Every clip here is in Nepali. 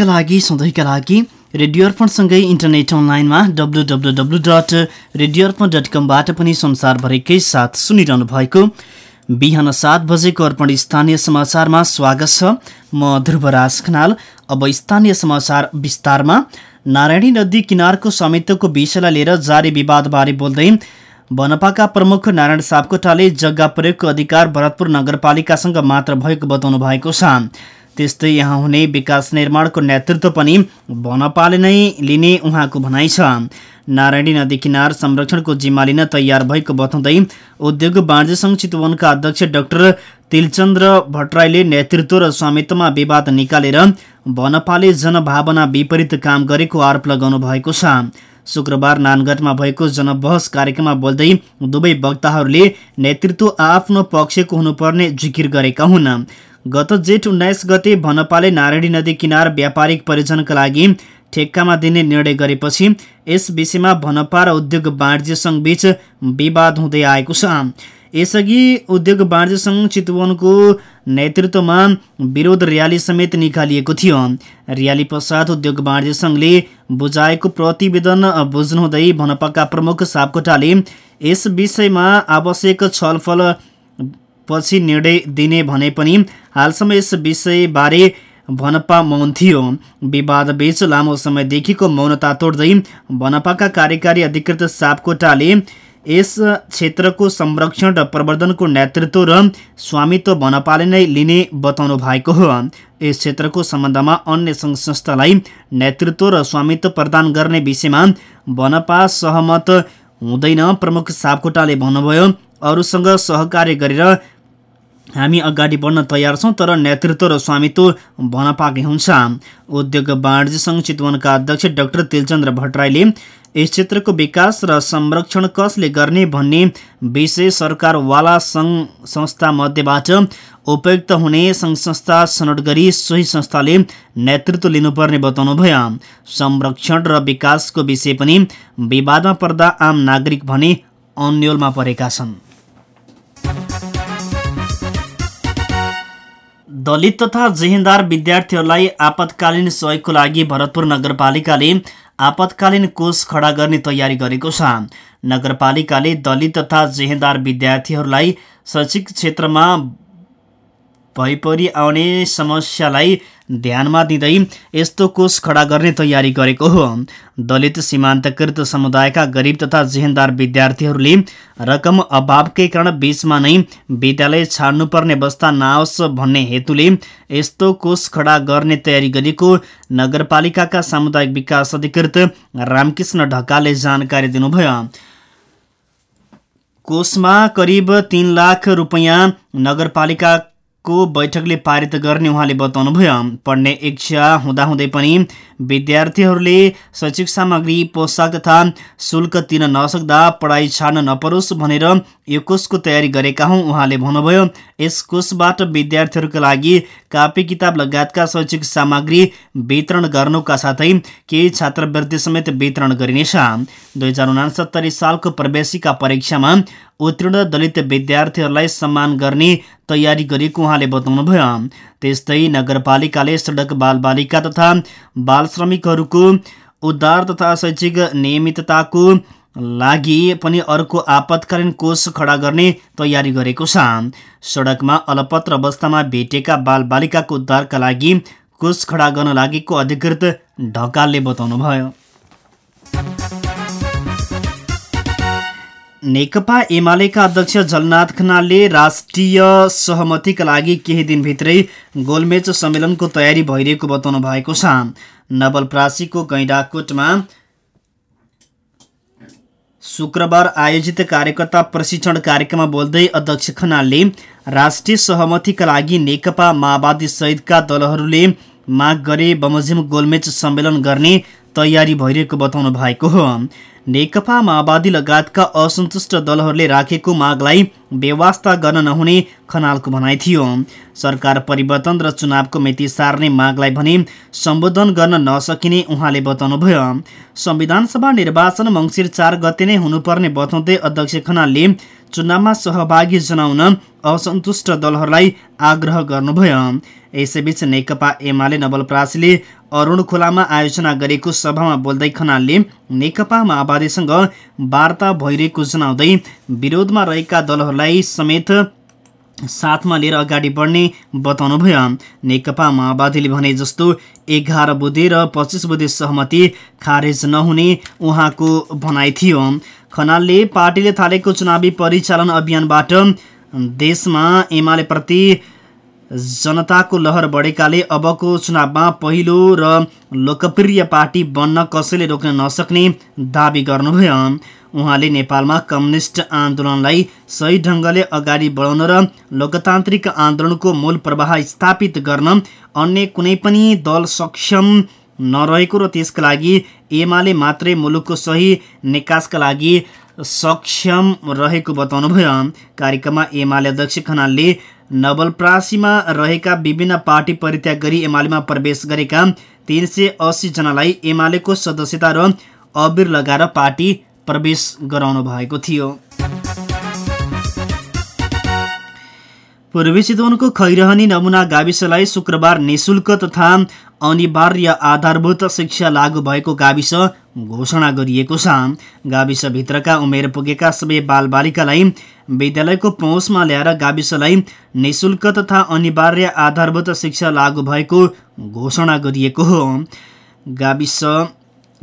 सबैका लागि सधैँका लागि रेडियो अर्पणसँगै इन्टरनेट अनलाइनमा W W W dot radio Arpan dot कमबाट पनि संसारभरिकै साथ सुनिरहनु भएको बिहान सात बजेको अर्पण स्थानीय समाचारमा स्वागत छ। म ध्रुवराज खनाल। अब स्थानीय समाचार विस्तारमा। नारायणी नदी किनारको स्वामित्वको विषयलाई लिएर जारी विवादबारे बोल्दै बनपाका प्रमुख नारायण सापकोटाले जग्गा प्रयोगको अधिकार भरतपुर नगरपालिकासँग मात्र भएको बताउनु भएको छ। त्यस्तै यहाँ हुने विकास निर्माणको नेतृत्व पनि बनपाले नै लिने उहाँको भनाइ छ। नारायणी नदी किनार संरक्षणको जिम्मा लिन तयार भएको बताउँदै उद्योग वाणिज्य सङ्घ चितवनका अध्यक्ष डाक्टर तिलचन्द्र भट्टराईले नेतृत्व र स्वामित्वमा विवाद निकालेर बनपाले जनभावना विपरीत काम गरेको आरोप लगाउनु भएको छ। शुक्रबार नानगढमा भएको जनबहस कार्यक्रममा बोल्दै दुवै वक्ताहरूले नेतृत्व आफ्नो पक्षको हुनुपर्ने जिकिर गरेका हुन्। गत जेठ उन्नाइस गते भनपाले नारायणी नदी किनार व्यापारिक परियोजनाका लागि ठेक्कामा दिने निर्णय गरेपछि यस विषयमा भनपा र उद्योग वाणिज्य सङ्घ बीच विवाद हुँदै आएको छ। यसअघि उद्योग वाणिज्य सङ्घ चितवनको नेतृत्वमा विरोध र्याली समेत निकालिएको थियो। र्याली पश्चात उद्योग वाणिज्य सङ्घले बुझाएको प्रतिवेदन बुझ्नुहुँदै भनपाका प्रमुख सापकोटाले यस विषयमा आवश्यक छलफल पछि निर्णय दिने भने पनि हालसम्म यस विषयबारे भनपा मौन थियो। विवादबीच लामो समयदेखिको मौनता तोड्दै भनपाका कार्यकारी अधिकृत सापकोटाले यस क्षेत्रको संरक्षण र प्रवर्धनको नेतृत्व र स्वामित्व भनपाले नै लिने बताउनु भएको हो। यस क्षेत्रको सम्बन्धमा अन्य सङ्घ संस्थालाई नेतृत्व र स्वामित्व प्रदान गर्ने विषयमा भनपा सहमत हुँदैन प्रमुख सापकोटाले भन्नुभयो। अरूसँग सहकार्य गरेर हामी अगाडि बढ्न तयार छौँ तर नेतृत्व र स्वामित्व भन पाएकै हुन्छ। उद्योग वाणिज्य सङ्घ चितवनका अध्यक्ष डाक्टर तिलचन्द्र भट्टराईले यस क्षेत्रको विकास र संरक्षण कसले गर्ने भन्ने विषय सरकारवाला सङ्घ संस्था मध्येबाट उपयुक्त हुने सङ्घ संस्था छनौट गरी सोही संस्थाले नेतृत्व लिनुपर्ने बताउनुभयो। संरक्षण र विकासको विषय पनि विवादमा पर्दा आम नागरिक भने अन्यलमा परेका छन्। दलित तथा जेहेन्दार विद्यार्थीहरूलाई आपतकालीन सहयोगको लागि भरतपुर नगरपालिकाले आपतकालीन कोष खडा गर्ने तयारी गरेको छ। नगरपालिकाले दलित तथा जेहेन्दार विद्यार्थीहरूलाई शैक्षिक क्षेत्रमा भइपरि आउने समस्यालाई ध्यानमा दिँदै यस्तो कोष खडा गर्ने तयारी गरेको हो। दलित सीमान्तकृत समुदायका गरिब तथा जेहेन्दार विद्यार्थीहरूले रकम अभावकै कारण बीचमा नै विद्यालय छाड्नुपर्ने अवस्था नआओस् भन्ने हेतुले यस्तो कोष खडा गर्ने तयारी गरेको नगरपालिकाका सामुदायिक विकास अधिकृत रामकृष्ण ढकालले जानकारी दिनुभयो। कोषमा करिब तिन लाख रुपियाँ नगरपालिका को बैठकले पारित गर्ने उहाँले बताउनुभयो पढ्ने इच्छा हुँदाहुँदै पनि विद्यार्थीहरूले शैक्षिक सामग्री पोसाक तथा शुल्क तिर्न नसक्दा पढाइ छाड्न नपरोस् भनेर यो कोषको तयारी गरेका हौँ उहाँले भन्नुभयो। यस कोषबाट विद्यार्थीहरूका लागि कापी किताब लगायतका शैक्षिक सामग्री वितरण गर्नुका साथै केही छात्रवृत्ति समेत वितरण गरिनेछ। दुई सालको प्रवेशिका परीक्षामा उत्तीर्ण दलित विद्यार्थीहरूलाई सम्मान गर्ने तयारी गरेको उहाँले बताउनुभयो। त्यस्तै नगरपालिकाले सडक बालबालिका तथा बाल श्रमिकहरूको उद्धार तथा शैक्षिक नियमितताको लागि पनि अर्को आपतकालीन कोष खडा गर्ने तयारी गरेको छ। सडकमा अलपत्र अवस्थामा भेटेका बालबालिकाको उद्धारका लागि कोष खडा गर्न लागेको अधिकृत ढकालले बताउनुभयो। नेकपा एमालेका अध्यक्ष जलनाथ खनालले राष्ट्रिय सहमतिका लागि केही दिनभित्रै गोलमेच सम्मेलनको तयारी भइरहेको बताउनु भएको छ। नवलप्रासीको गैँडाकोटमा शुक्रबार आयोजित कार्यकर्ता प्रशिक्षण कार्यक्रममा बोल्दै अध्यक्ष खनालले राष्ट्रिय सहमतिका लागि नेकपा माओवादी सहितका दलहरूले माग गरे बमोजिम गोलमेच सम्मेलन गर्ने तयारी भइरहेको बताउनु भएको हो। नेकपा माओवादी लगायतका असन्तुष्ट दलहरूले राखेको मागलाई व्यवस्था गर्न नहुने खनालको भनाइ थियो। सरकार परिवर्तन र चुनावको मिति सार्ने मागलाई भने सम्बोधन गर्न नसकिने उहाँले बताउनुभयो। संविधान सभा निर्वाचन मङ्सिर चार गते नै हुनुपर्ने बताउँदै अध्यक्ष खनालले चुनावमा सहभागी जनाउन असन्तुष्ट दलहरूलाई आग्रह गर्नुभयो। यसैबीच नेकपा एमाले नवलपरासीले अरूण खोलामा आयोजना गरेको सभामा बोल्दै खनालले नेकपा माओवादीसँग वार्ता भइरहेको जनाउँदै विरोधमा रहेका दलहरूलाई समेत साथमा लिएर अगाडि बढ्ने बताउनुभयो। नेकपा माओवादीले भने जस्तो एघार बुधे र पच्चिस बुधे सहमति खारेज नहुने उहाँको भनाइ थियो। खनालले पार्टीले थालेको चुनावी परिचालन अभियानबाट देशमा एमाले प्रति जनताको लहर बढेकाले अबको चुनावमा पहिलो र लोकप्रिय पार्टी बन्न कसैले रोक्न नसक्ने दावी गर्नुभयो। उहाँले नेपालमा कम्युनिस्ट आन्दोलनलाई सही ढङ्गले अगाडि बढाउन र लोकतान्त्रिक आन्दोलनको मूल प्रवाह स्थापित गर्न अन्य कुनै पनि दल सक्षम नरहेको र त्यसका लागि एमाले मात्रै मुलुकको सही निकासका लागि सक्षम रहेको बताउनुभयो। कार्यक्रममा एमाले अध्यक्ष खनालले नवलप्रासीमा रहेका विभिन्न पार्टी परित्याग गरी एमालेमा प्रवेश गरेका तिन सय अस्सीजनालाई एमालेको सदस्यता र अबिर लगाएर पार्टी प्रवेश गराउनु भएको थियो। पूर्वी चितवनको खैरहनी नमुना गाविसलाई शुक्रबार निशुल्क तथा अनिवार्य आधारभूत शिक्षा लागू भएको गाविस घोषणा गरिएको छ। गाविसभित्रका उमेर पुगेका सबै बालबालिकालाई विद्यालयको पहुँचमा ल्याएर गाविसलाई निशुल्क तथा अनिवार्य आधारभूत शिक्षा लागू भएको घोषणा गरिएको हो। गाविस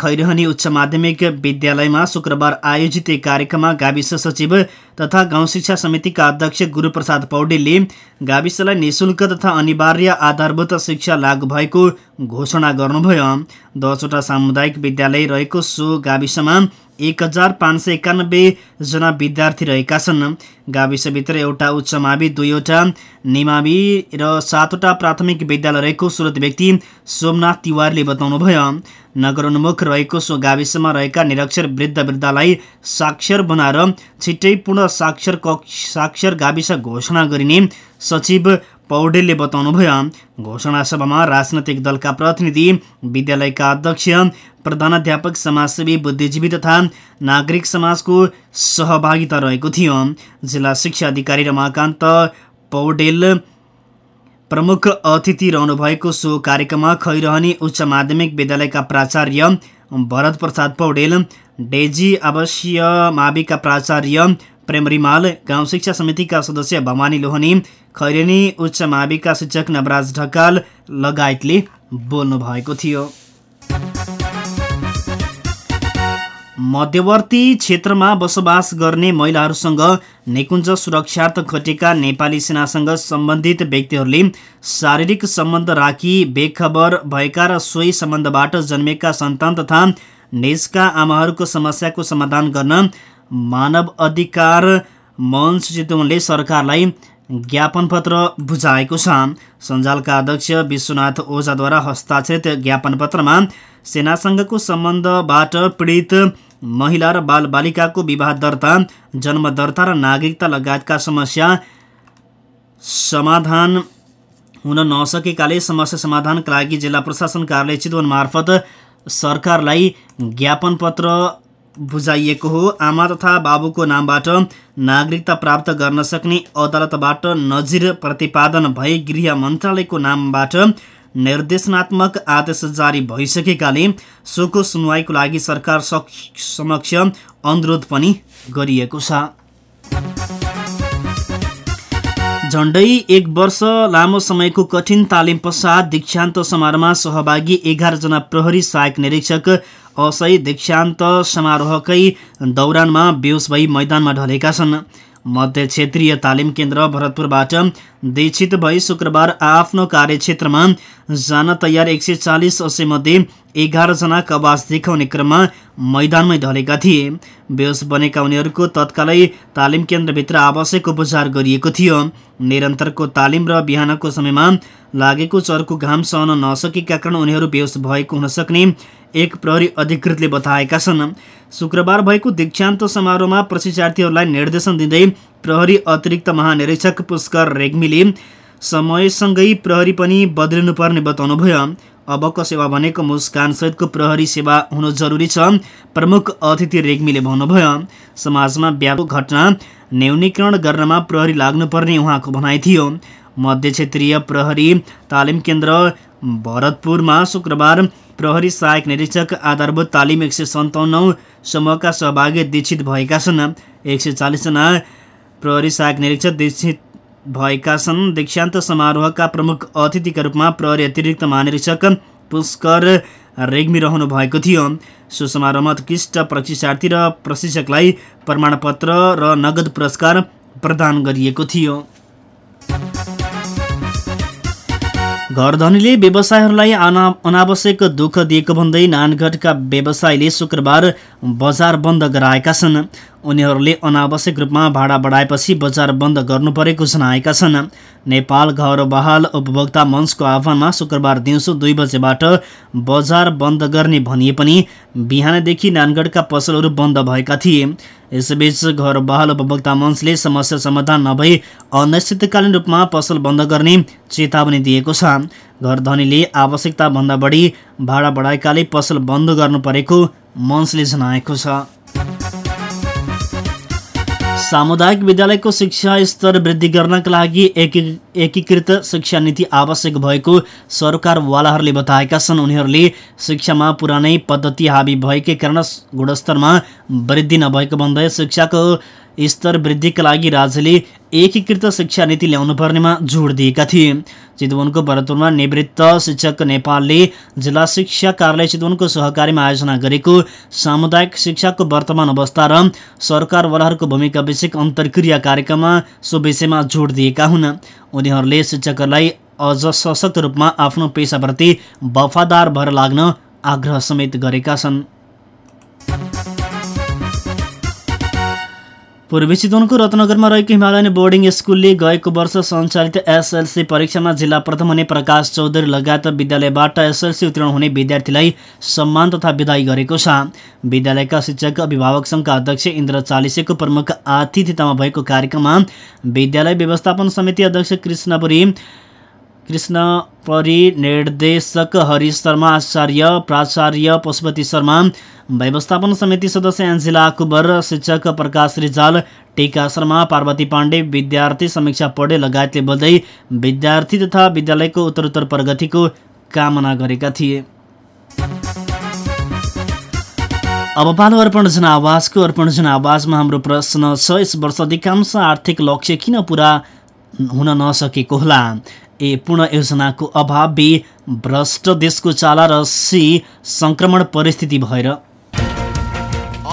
खैरहनी उच्च माध्यमिक विद्यालयमा शुक्रबार आयोजित एक कार्यक्रममा गाविस सचिव तथा गाउँ शिक्षा समितिका अध्यक्ष गुरुप्रसाद पौडेलले गाविसलाई निशुल्क तथा अनिवार्य आधारभूत शिक्षा लागू भएको घोषणा गर्नुभयो। दसवटा सामुदायिक विद्यालय रहेको सो गाविसमा एक हजार पाँच सय एकानब्बेजना विद्यार्थी रहेका छन्। गाविसभित्र एउटा उच्च मावि दुईवटा निमावि र सातवटा प्राथमिक विद्यालय रहेको सुरत व्यक्ति सोमनाथ तिवारीले बताउनुभयो। नगर उन्मुख रहेको सो गाविसमा रहेका निरक्षर वृद्ध वृद्धालाई साक्षर बनाएर छिट्टै पूर्ण साक्षर साक्षर गाविस घोषणा गरिने सचिव पौडेलले बताउनुभयो घोषणा सभामा राजनैतिक दलका प्रतिनिधि विद्यालयका अध्यक्ष प्रधानाध्यापक समाजसेवी बुद्धिजीवी तथा नागरिक समाजको सहभागिता रहेको थियो। जिल्ला शिक्षा अधिकारी रमाकान्त पौडेल प्रमुख अतिथि रहनुभएको सो कार्यक्रममा खैरहनी उच्च माध्यमिक विद्यालयका प्राचार्य भरत प्रसाद पौडेल डेजी आवासीय माविका प्राचार्य प्रेम रिमाल गाउँ शिक्षा समितिका सदस्य भवानी लोहनी खैरेनी उच्च माविका शिक्षक नवराज ढकाल लगायतले बोल्नु भएको थियो। मध्यवर्ती क्षेत्रमा बसोबास गर्ने महिलाहरूसँग निकुञ्ज सुरक्षार्थ खटेका नेपाली सेनासँग सम्बन्धित व्यक्तिहरूले शारीरिक सम्बन्ध राखी बेखबर भएका र सोही सम्बन्धबाट जन्मेका सन्तान तथा निजका आमाहरूको समस्याको समाधान गर्न मानव अधिकार मञ्च चितवनले सरकारलाई ज्ञापन पत्र बुझाएको छ। सञ्जालका अध्यक्ष विश्वनाथ ओझाद्वारा हस्ताक्षरित ज्ञापन पत्रमा सेनासँगको सम्बन्धबाट पीडित महिला र बालबालिकाको विवाह दर्ता जन्म दर्ता र नागरिकता लगायतका समस्या समाधान हुन नसकेकाले समस्या समाधानका लागि जिल्ला प्रशासन कार्यालय चितवन मार्फत सरकारलाई ज्ञापन पत्र बुझाइएको हो। आमा तथा बाबुको नामबाट नागरिकता प्राप्त गर्न सक्ने अदालतबाट नजिर प्रतिपादन भए गृह मन्त्रालयको नामबाट निर्देशनात्मक आदेश जारी भइसकेकाले सोको सुनवाईको लागि सरकार समक्ष अनुरोध पनि गरिएको छ। झन्डै एक वर्ष लामो समयको कठिन तालिम पश्चात दीक्षान्त समारोहमा सहभागी एघारजना प्रहरी सहायक निरीक्षक असै दीक्षान्त समारोहकै दौरानमा बेहोस भई मैदानमा ढलेका छन्। मध्य क्षेत्रीय तालिम केन्द्र भरतपुरबाट दीक्षित भई शुक्रबार आफ्नो कार्यक्षेत्रमा जान तयार एक सय चालिस मध्ये एघारजना कवास देखाउने क्रममा मैदानमै ढलेका थिए। बेहोस बनेका उनीहरूको तत्कालै तालिम केन्द्रभित्र आवश्यक उपचार गरिएको थियो। निरन्तरको तालिम र बिहानको समयमा लागेको चरको घाम सहन नसकेका कारण उनीहरू बेहोस भएको हुन सक्ने एक प्रहरी अधिकृतले बताएका छन्। शुक्रबार भएको दीक्षान्त समारोहमा प्रशिक्षार्थीहरूलाई निर्देशन दिँदै प्रहरी अतिरिक्त महानिरीक्षक पुष्कर रेग्मीले समयसँगै प्रहरी पनि बदलिनुपर्ने बताउनुभयो। अबको सेवा भनेको मुस्कानसहितको प्रहरी सेवा हुनु जरुरी छ प्रमुख अतिथि रेग्मीले भन्नुभयो। समाजमा व्यापक घटना न्यूनीकरण गर्नमा प्रहरी लाग्नुपर्ने उहाँको भनाइ थियो। मध्य क्षेत्रीय प्रहरी तालिम केन्द्र भरतपुरमा शुक्रबार प्रहरी सहायक निरीक्षक आधारभूत तालिम एक सय सन्ताउन्न समूहका सहभागी दीक्षित भएका छन्। एक सय चालिसजना प्रहरी सहायक निरीक्षक दीक्षित भएका छन्। दीक्षान्त समारोहका प्रमुख अतिथिका रूपमा प्रहरी अतिरिक्त महानिरीक्षक पुष्कर रेग्मी रहनु भएको थियो। सो समारोहमा उत्कृष्ट प्रशिक्षार्थी र प्रशिक्षकलाई प्रमाणपत्र र नगद पुरस्कार प्रदान गरिएको थियो। घरधनीले व्यवसायहरूलाई अनावश्यक दुःख दिएको भन्दै नानगढका व्यवसायीले शुक्रबार बजार बन्द गराएका छन्। उनीहरूले अनावश्यक रूपमा भाडा बढाएपछि बजार बन्द गर्नु परेको जनाएका छन्। नेपाल घर बहाल उपभोक्ता मञ्चको आह्वानमा शुक्रबार दिउँसो दुई बजेबाट बजार बन्द गर्ने भनिए पनि बिहानदेखि नानगढका पसलहरू बन्द भएका थिए। यसैबीच घर बहाल उपभोक्ता मञ्चले समस्या समाधान नभई अनिश्चितकालीन रूपमा पसल बन्द गर्ने चेतावनी दिएको छ। घर धनीले आवश्यकताभन्दा बढी भाडा बढाएकाले पसल बन्द गर्नु परेको मञ्चले जनाएको छ। सामुदायिक विद्यालयको शिक्षा स्तर वृद्धि गर्नका लागि एकीकृत शिक्षा नीति आवश्यक भएको सरकारवालाहरूले बताएका छन्। उनीहरूले शिक्षामा पुरानै पद्धति हावी भएकै कारण गुणस्तरमा वृद्धि नभएको भन्दै शिक्षाको स्तर वृद्धिका लागि राज्यले एकीकृत शिक्षा नीति ल्याउनु पर्नेमा जोड दिएका थिए। चितवनको भरतपुरमा निवृत्त शिक्षक नेपालले जिल्ला शिक्षा कार्यालय चितवनको सहकारीमा आयोजना गरेको सामुदायिक शिक्षाको वर्तमान अवस्था र सरकारवालाहरूको भूमिका विषयक अन्तर्क्रिया कार्यक्रममा सो विषयमा जोड दिएका हुन्। उनीहरूले शिक्षकहरूलाई अझ सशक्त रूपमा आफ्नो पेसाप्रति वफादार भएर लाग्न आग्रह समेत गरेका छन्। पूर्वी चितवनको रत्नगरमा रहेको हिमालयन बोर्डिङ स्कुलले गएको वर्ष सञ्चालित एसएलसी परीक्षामा जिल्ला प्रथम हुने प्रकाश चौधरी लगायत विद्यालयबाट एसएलसी उत्तीर्ण हुने विद्यार्थीलाई सम्मान तथा विदाई गरेको छ। विद्यालयका शिक्षक अभिभावक सङ्घका अध्यक्ष इन्द्र चालिसेको प्रमुख आतिथ्यतामा भएको कार्यक्रममा विद्यालय व्यवस्थापन समिति अध्यक्ष कृष्णपुरी कृष्ण परि निर्देशक हरि शर्मा आचार्य प्राचार्य पशुपति शर्मा व्यवस्थापन समिति सदस्य एन्जिला कुबर शिक्षक प्रकाश रिजाल टिका शर्मा पार्वती पाण्डे विद्यार्थी समीक्षा पढे लगायतले बोल्दै विद्यार्थी तथा विद्यालयको उत्तरोत्तर प्रगतिको कामना गरेका थिए। अब पालो अर्पण जनावासको अर्पण जनावासमा हाम्रो प्रश्न छ यस वर्ष अधिकांश आर्थिक लक्ष्य किन पुरा हुन नसकेको होला? ए पूर्ण योजनाको अभाव बी भ्रष्ट देशको चाला र सी सङ्क्रमण परिस्थिति भएर